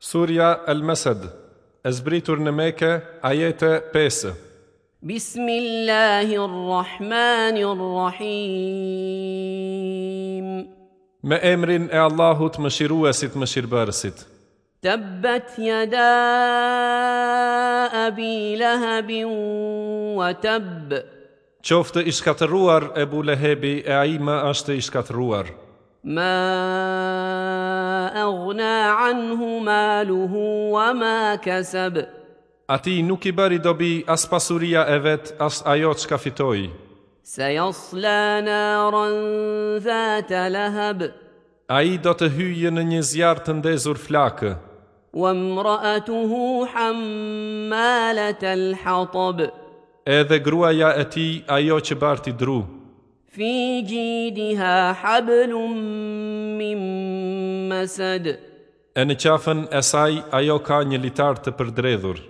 Surja El Mesed, e zbritur në meke, ajete 5. Bismillahirrahmanirrahim. Me emrin e Allahut më shiruesit më shirëbërësit. Tëbbet jada abi lahabin wa tëbbë. Qoftë ishkatëruar e bu lehebi e aima ashtë ishkatëruar. Ma aghna عنه ماله وما كسب kasab. Ati nuk i bëri dobi as pasuria e vet, as ajo çka fitoi. Sayasla naran zat Ai do të hyjë në një zjarr të ndezur flakë. Wa imra'atuhu hammalatal hatab. Edhe gruaja e tij ajo që barti dru. Fi ha hablum min E në qafën e saj ajo ka një litar të përdredhur